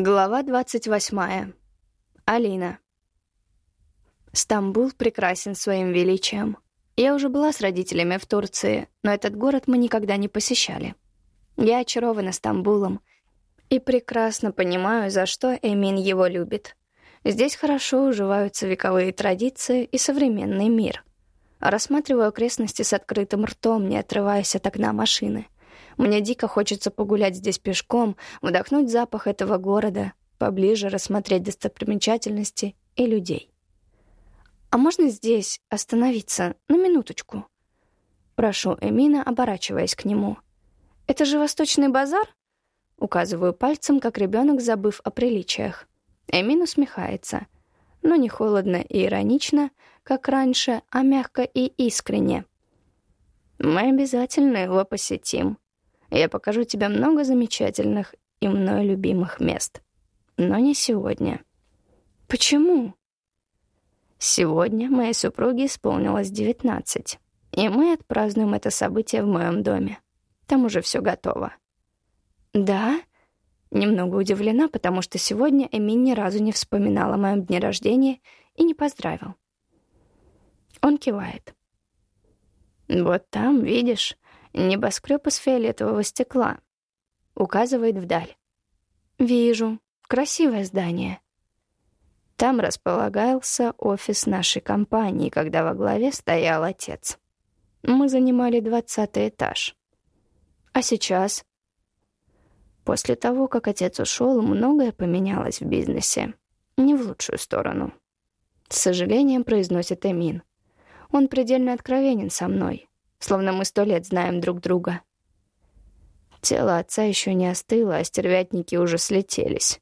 Глава 28. Алина. Стамбул прекрасен своим величием. Я уже была с родителями в Турции, но этот город мы никогда не посещали. Я очарована Стамбулом и прекрасно понимаю, за что Эмин его любит. Здесь хорошо уживаются вековые традиции и современный мир. Рассматриваю окрестности с открытым ртом, не отрываясь от окна машины — мне дико хочется погулять здесь пешком, вдохнуть запах этого города, поближе рассмотреть достопримечательности и людей. «А можно здесь остановиться на минуточку?» Прошу Эмина, оборачиваясь к нему. «Это же Восточный базар?» Указываю пальцем, как ребенок, забыв о приличиях. Эмин усмехается, но не холодно и иронично, как раньше, а мягко и искренне. «Мы обязательно его посетим», я покажу тебе много замечательных и мной любимых мест. Но не сегодня. Почему? Сегодня моей супруге исполнилось 19, и мы отпразднуем это событие в моем доме. Там уже все готово. Да? Немного удивлена, потому что сегодня Эмин ни разу не вспоминал о моем дне рождения и не поздравил. Он кивает. «Вот там, видишь, Небоскреб из фиолетового стекла. Указывает вдаль. Вижу. Красивое здание. Там располагался офис нашей компании, когда во главе стоял отец. Мы занимали двадцатый этаж. А сейчас? После того, как отец ушел, многое поменялось в бизнесе. Не в лучшую сторону. С сожалением произносит Эмин. Он предельно откровенен со мной словно мы сто лет знаем друг друга. Тело отца еще не остыло, а стервятники уже слетелись.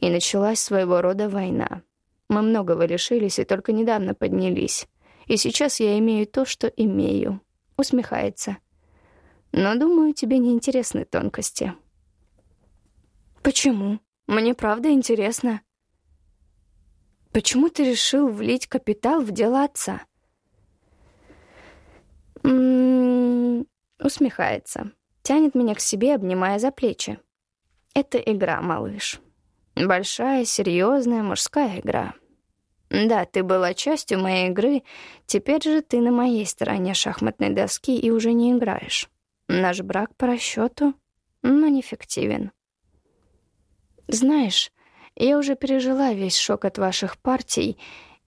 И началась своего рода война. Мы многого лишились и только недавно поднялись. И сейчас я имею то, что имею. Усмехается. Но, думаю, тебе не интересны тонкости. Почему? Мне правда интересно. Почему ты решил влить капитал в дела отца? Усмехается. Тянет меня к себе, обнимая за плечи. Это игра, малыш. Большая, серьезная мужская игра. Да, ты была частью моей игры, теперь же ты на моей стороне шахматной доски и уже не играешь. Наш брак по расчету, но неэффективен. Знаешь, я уже пережила весь шок от ваших партий,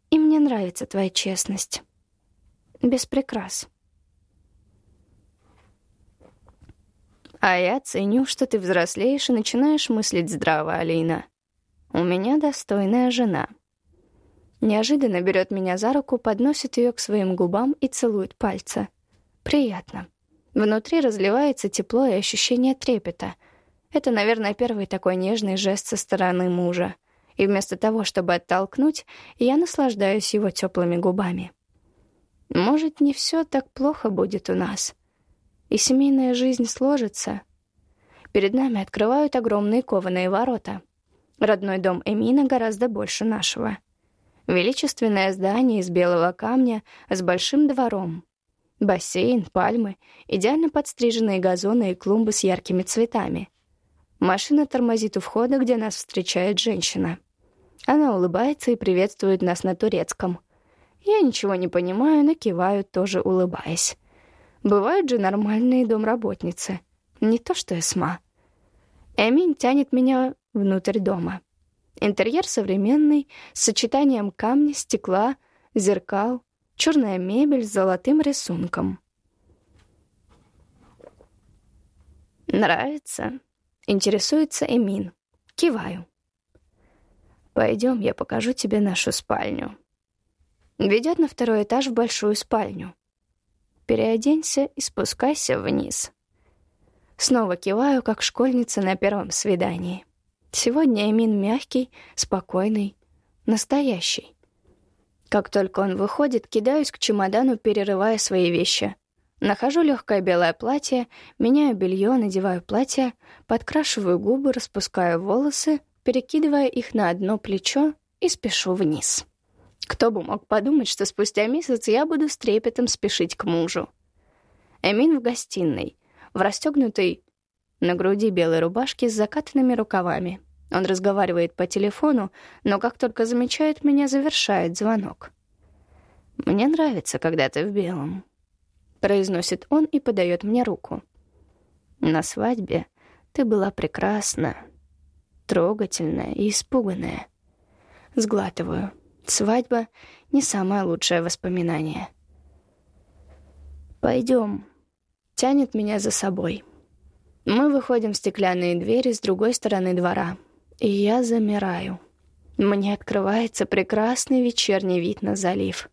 и мне нравится твоя честность. Без прикрас. А я ценю, что ты взрослеешь и начинаешь мыслить здраво, Алина. У меня достойная жена. Неожиданно берет меня за руку, подносит ее к своим губам и целует пальцы. Приятно. Внутри разливается тепло и ощущение трепета. Это, наверное, первый такой нежный жест со стороны мужа. И вместо того, чтобы оттолкнуть, я наслаждаюсь его теплыми губами. Может, не все так плохо будет у нас — и семейная жизнь сложится. Перед нами открывают огромные кованые ворота. Родной дом Эмина гораздо больше нашего. Величественное здание из белого камня с большим двором. Бассейн, пальмы, идеально подстриженные газоны и клумбы с яркими цветами. Машина тормозит у входа, где нас встречает женщина. Она улыбается и приветствует нас на турецком. Я ничего не понимаю, но киваю, тоже улыбаясь. Бывают же нормальные домработницы. Не то что Эсма. Эмин тянет меня внутрь дома. Интерьер современный, с сочетанием камня, стекла, зеркал, черная мебель с золотым рисунком. «Нравится?» — интересуется Эмин. Киваю. «Пойдем, я покажу тебе нашу спальню». Ведет на второй этаж в большую спальню переоденься и спускайся вниз. Снова киваю, как школьница на первом свидании. Сегодня Эмин мягкий, спокойный, настоящий. Как только он выходит, кидаюсь к чемодану, перерывая свои вещи. Нахожу легкое белое платье, меняю белье, надеваю платье, подкрашиваю губы, распускаю волосы, перекидывая их на одно плечо и спешу вниз. Кто бы мог подумать, что спустя месяц я буду с трепетом спешить к мужу. Эмин в гостиной, в расстегнутой на груди белой рубашке с закатанными рукавами. Он разговаривает по телефону, но как только замечает меня, завершает звонок. «Мне нравится, когда ты в белом», — произносит он и подает мне руку. «На свадьбе ты была прекрасна, трогательная и испуганная». Сглатываю. Свадьба — не самое лучшее воспоминание. Пойдем. Тянет меня за собой. Мы выходим в стеклянные двери с другой стороны двора. И я замираю. Мне открывается прекрасный вечерний вид на залив.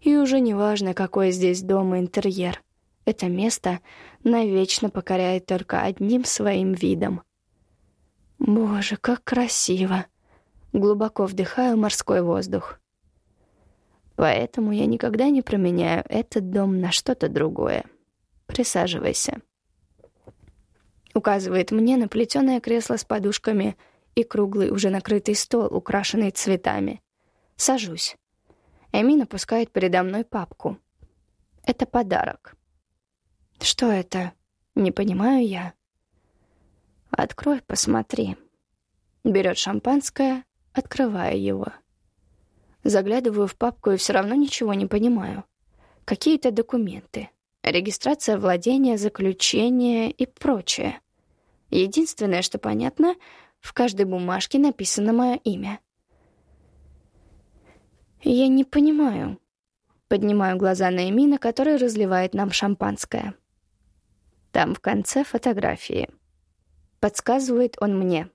И уже не важно, какой здесь дом и интерьер. Это место навечно покоряет только одним своим видом. Боже, как красиво! Глубоко вдыхаю морской воздух. Поэтому я никогда не променяю этот дом на что-то другое. Присаживайся. Указывает мне на плетеное кресло с подушками и круглый уже накрытый стол, украшенный цветами. Сажусь. Эми напускает передо мной папку. Это подарок. Что это? Не понимаю я. Открой, посмотри. Берет шампанское, открывая его. Заглядываю в папку и все равно ничего не понимаю. Какие-то документы. Регистрация владения, заключение и прочее. Единственное, что понятно, в каждой бумажке написано мое имя. Я не понимаю. Поднимаю глаза на Эмина, который разливает нам шампанское. Там в конце фотографии. Подсказывает он мне.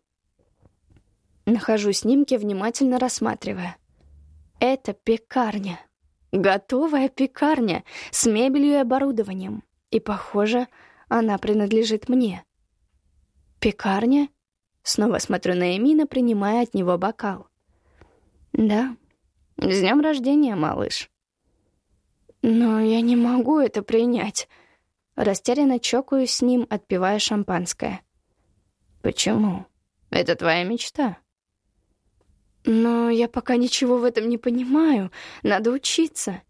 Нахожу снимки, внимательно рассматривая. Это пекарня. Готовая пекарня с мебелью и оборудованием. И, похоже, она принадлежит мне. Пекарня? Снова смотрю на Эмина, принимая от него бокал. Да. С днем рождения, малыш. Но я не могу это принять. Растерянно чокаюсь с ним, отпивая шампанское. Почему? Это твоя мечта. Но я пока ничего в этом не понимаю. Надо учиться.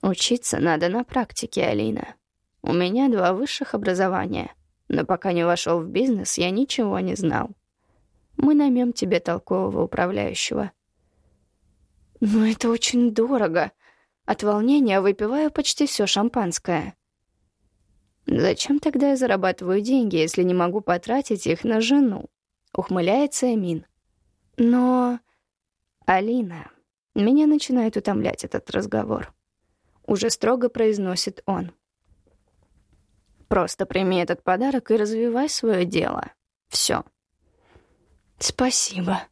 Учиться надо на практике, Алина. У меня два высших образования. Но пока не вошел в бизнес, я ничего не знал. Мы наймем тебе толкового управляющего. Но это очень дорого. От волнения выпиваю почти все шампанское. Зачем тогда я зарабатываю деньги, если не могу потратить их на жену? Ухмыляется Эмин. Но... Алина, меня начинает утомлять этот разговор. Уже строго произносит он. Просто прими этот подарок и развивай свое дело. Все. Спасибо.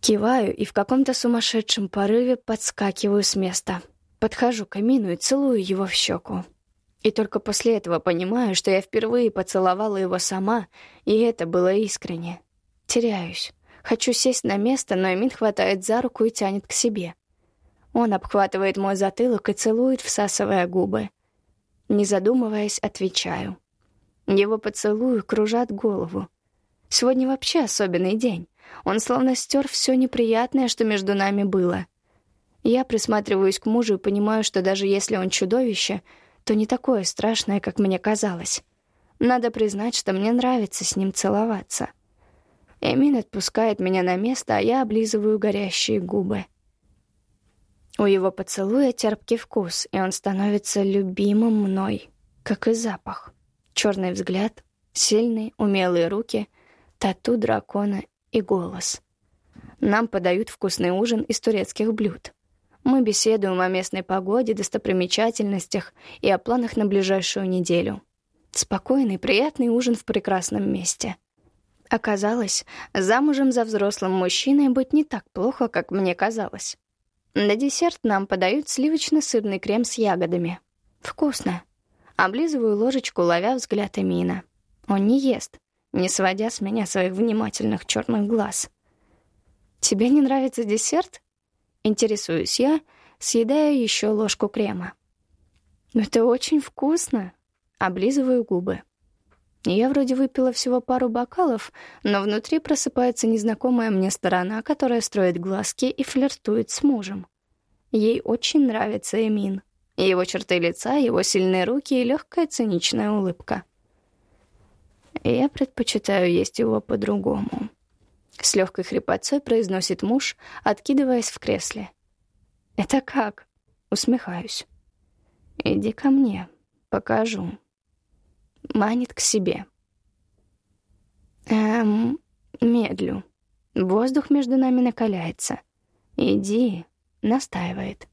Киваю и в каком-то сумасшедшем порыве подскакиваю с места. Подхожу к камину и целую его в щеку. И только после этого понимаю, что я впервые поцеловала его сама, и это было искренне. Теряюсь. Хочу сесть на место, но Эмин хватает за руку и тянет к себе. Он обхватывает мой затылок и целует, всасывая губы. Не задумываясь, отвечаю. Его поцелуи кружат голову. Сегодня вообще особенный день. Он словно стер все неприятное, что между нами было. Я присматриваюсь к мужу и понимаю, что даже если он чудовище — то не такое страшное, как мне казалось. Надо признать, что мне нравится с ним целоваться. Эмин отпускает меня на место, а я облизываю горящие губы. У его поцелуя терпкий вкус, и он становится любимым мной, как и запах. Черный взгляд, сильные, умелые руки, тату дракона и голос. Нам подают вкусный ужин из турецких блюд. Мы беседуем о местной погоде, достопримечательностях и о планах на ближайшую неделю. Спокойный, приятный ужин в прекрасном месте. Оказалось, замужем за взрослым мужчиной быть не так плохо, как мне казалось. На десерт нам подают сливочно-сырный крем с ягодами. Вкусно. Облизываю ложечку, ловя взгляд Эмина. Он не ест, не сводя с меня своих внимательных черных глаз. «Тебе не нравится десерт?» Интересуюсь я, съедая еще ложку крема. «Это очень вкусно!» Облизываю губы. Я вроде выпила всего пару бокалов, но внутри просыпается незнакомая мне сторона, которая строит глазки и флиртует с мужем. Ей очень нравится Эмин. Его черты лица, его сильные руки и легкая циничная улыбка. Я предпочитаю есть его по-другому. С легкой хрипотцой произносит муж, откидываясь в кресле. «Это как?» Усмехаюсь. «Иди ко мне, покажу». Манит к себе. Эм, медлю. Воздух между нами накаляется. «Иди», — настаивает.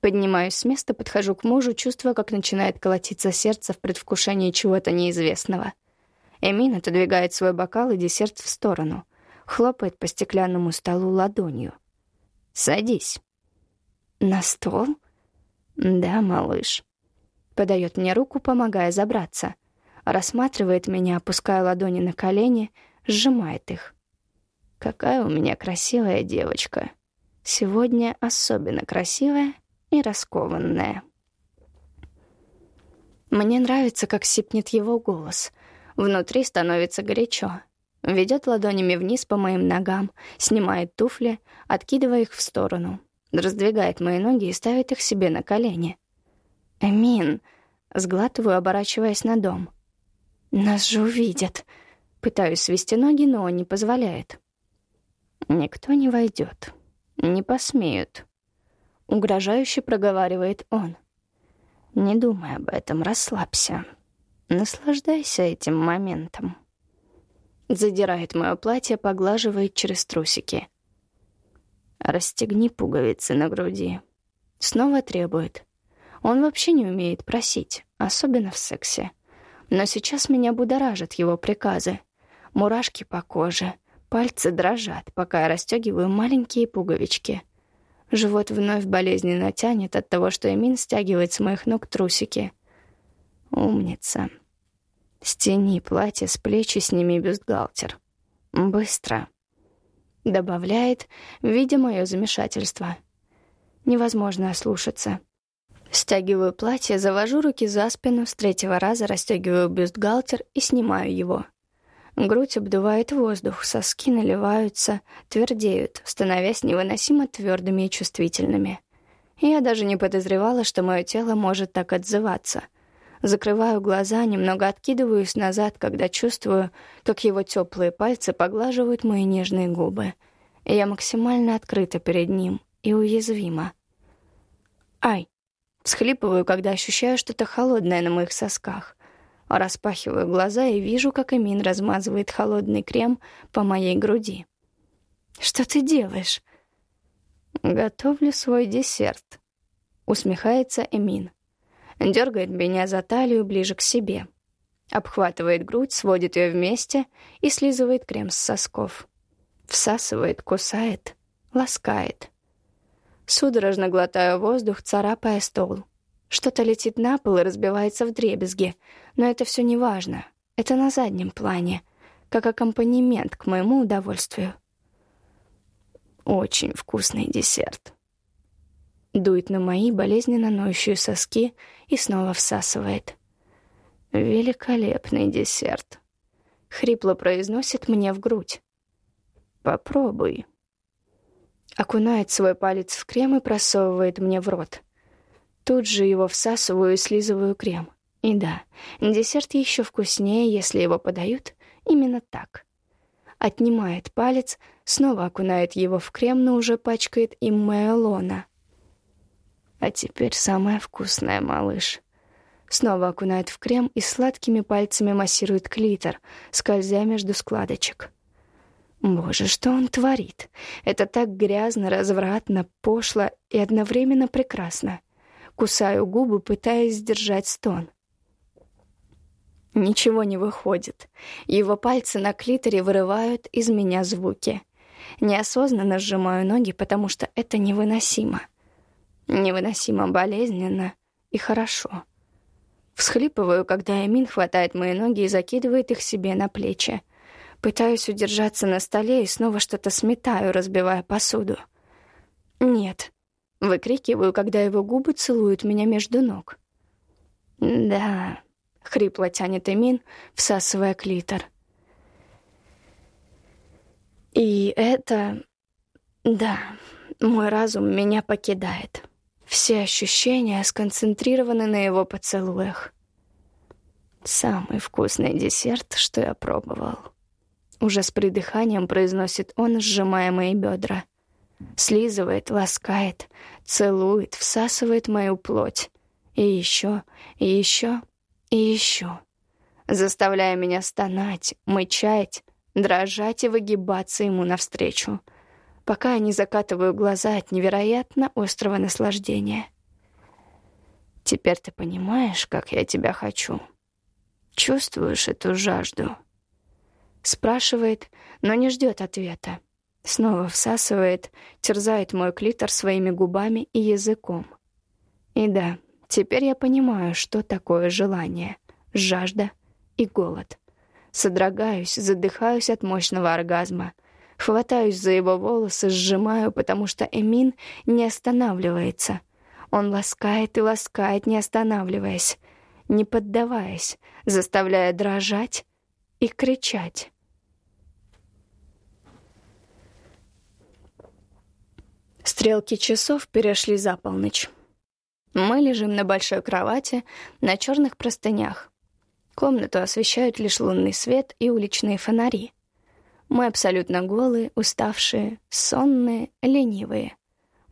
Поднимаюсь с места, подхожу к мужу, чувствуя, как начинает колотиться сердце в предвкушении чего-то неизвестного. Эмин отодвигает свой бокал и десерт в сторону, хлопает по стеклянному столу ладонью. «Садись». «На стол?» «Да, малыш». Подает мне руку, помогая забраться. Рассматривает меня, опуская ладони на колени, сжимает их. «Какая у меня красивая девочка. Сегодня особенно красивая и раскованная». Мне нравится, как сипнет его голос. Внутри становится горячо. Ведет ладонями вниз по моим ногам, снимает туфли, откидывая их в сторону раздвигает мои ноги и ставит их себе на колени. «Эмин!» — сглатываю, оборачиваясь на дом. «Нас же увидят!» Пытаюсь свести ноги, но он не позволяет. «Никто не войдет. Не посмеют», — угрожающе проговаривает он. «Не думай об этом, расслабься. Наслаждайся этим моментом». Задирает мое платье, поглаживает через трусики — Расстегни пуговицы на груди. Снова требует. Он вообще не умеет просить, особенно в сексе. Но сейчас меня будоражат его приказы. Мурашки по коже, пальцы дрожат, пока я расстегиваю маленькие пуговички. Живот вновь болезненно тянет от того, что Эмин стягивает с моих ног трусики. Умница. Стяни платье с плеч и сними бюстгальтер. Быстро. Добавляет, видя мое замешательство. Невозможно ослушаться. Стягиваю платье, завожу руки за спину, с третьего раза расстегиваю бюстгальтер и снимаю его. Грудь обдувает воздух, соски наливаются, твердеют, становясь невыносимо твердыми и чувствительными. Я даже не подозревала, что мое тело может так отзываться — Закрываю глаза, немного откидываюсь назад, когда чувствую, как его теплые пальцы поглаживают мои нежные губы. И я максимально открыта перед ним и уязвима. «Ай!» Всхлипываю, когда ощущаю что-то холодное на моих сосках. Распахиваю глаза и вижу, как Эмин размазывает холодный крем по моей груди. «Что ты делаешь?» «Готовлю свой десерт», — усмехается Эмин дергает меня за талию ближе к себе, обхватывает грудь, сводит ее вместе и слизывает крем с сосков. Всасывает, кусает, ласкает. Судорожно глотаю воздух, царапая стол. Что-то летит на пол и разбивается в дребезги, но это все не важно. Это на заднем плане, как аккомпанемент к моему удовольствию. Очень вкусный десерт дует на мои болезненно ноющие соски и снова всасывает. «Великолепный десерт», — хрипло произносит мне в грудь. «Попробуй». Окунает свой палец в крем и просовывает мне в рот. Тут же его всасываю и слизываю крем. И да, десерт еще вкуснее, если его подают именно так. Отнимает палец, снова окунает его в крем, но уже пачкает им моя лона — а теперь самое вкусное, малыш. Снова окунает в крем и сладкими пальцами массирует клитор, скользя между складочек. Боже, что он творит? Это так грязно, развратно, пошло и одновременно прекрасно. Кусаю губы, пытаясь сдержать стон. Ничего не выходит. Его пальцы на клиторе вырывают из меня звуки. Неосознанно сжимаю ноги, потому что это невыносимо. Невыносимо болезненно и хорошо. Всхлипываю, когда Эмин хватает мои ноги и закидывает их себе на плечи. Пытаюсь удержаться на столе и снова что-то сметаю, разбивая посуду. «Нет», — выкрикиваю, когда его губы целуют меня между ног. «Да», — хрипло тянет Эмин, всасывая клитор. «И это... да, мой разум меня покидает». Все ощущения сконцентрированы на его поцелуях. Самый вкусный десерт, что я пробовал. Уже с придыханием произносит он, сжимая мои бедра. Слизывает, ласкает, целует, всасывает мою плоть. И еще, и еще, и еще. Заставляя меня стонать, мычать, дрожать и выгибаться ему навстречу, пока я не закатываю глаза от невероятно острого наслаждения. Теперь ты понимаешь, как я тебя хочу. Чувствуешь эту жажду? Спрашивает, но не ждет ответа. Снова всасывает, терзает мой клитор своими губами и языком. И да, теперь я понимаю, что такое желание, жажда и голод. Содрогаюсь, задыхаюсь от мощного оргазма. Хватаюсь за его волосы, сжимаю, потому что Эмин не останавливается. Он ласкает и ласкает, не останавливаясь, не поддаваясь, заставляя дрожать и кричать. Стрелки часов перешли за полночь. Мы лежим на большой кровати на черных простынях. Комнату освещают лишь лунный свет и уличные фонари. Мы абсолютно голые, уставшие, сонные, ленивые.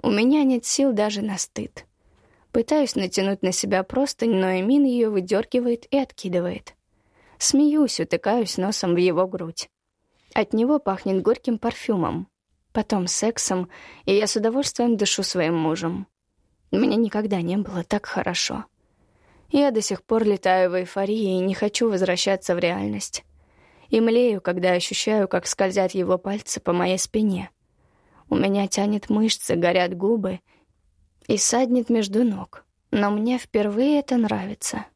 У меня нет сил даже на стыд. Пытаюсь натянуть на себя простынь, но Эмин ее выдергивает и откидывает. Смеюсь, утыкаюсь носом в его грудь. От него пахнет горьким парфюмом, потом сексом, и я с удовольствием дышу своим мужем. Мне никогда не было так хорошо. Я до сих пор летаю в эйфории и не хочу возвращаться в реальность. И млею, когда ощущаю, как скользят его пальцы по моей спине. У меня тянет мышцы, горят губы и саднет между ног. Но мне впервые это нравится.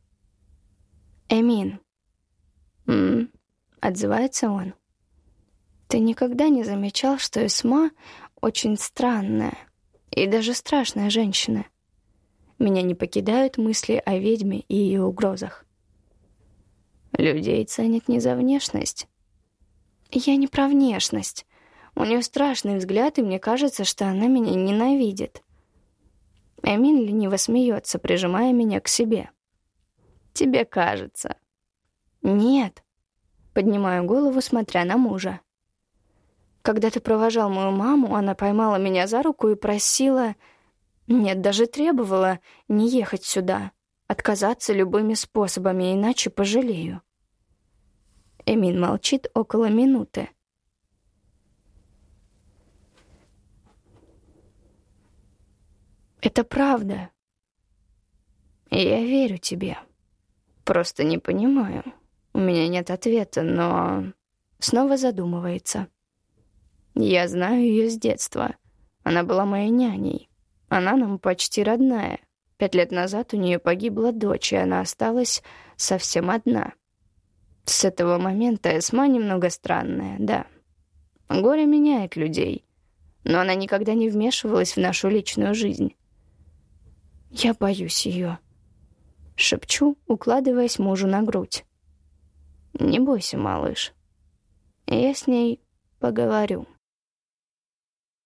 «Эмин». «М-м», отзывается он. «Ты никогда не замечал, что Эсма очень странная и даже страшная женщина?» Меня не покидают мысли о ведьме и ее угрозах. Людей ценят не за внешность. Я не про внешность. У нее страшный взгляд, и мне кажется, что она меня ненавидит. Эмин лениво смеется, прижимая меня к себе. «Тебе кажется». «Нет». Поднимаю голову, смотря на мужа. Когда ты провожал мою маму, она поймала меня за руку и просила нет, даже требовала не ехать сюда, отказаться любыми способами, иначе пожалею. Эмин молчит около минуты. Это правда. Я верю тебе. Просто не понимаю. У меня нет ответа, но... Снова задумывается. Я знаю ее с детства. Она была моей няней. Она нам почти родная. Пять лет назад у нее погибла дочь, и она осталась совсем одна. С этого момента Эсма немного странная, да. Горе меняет людей, но она никогда не вмешивалась в нашу личную жизнь. «Я боюсь ее», — шепчу, укладываясь мужу на грудь. «Не бойся, малыш. Я с ней поговорю».